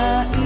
the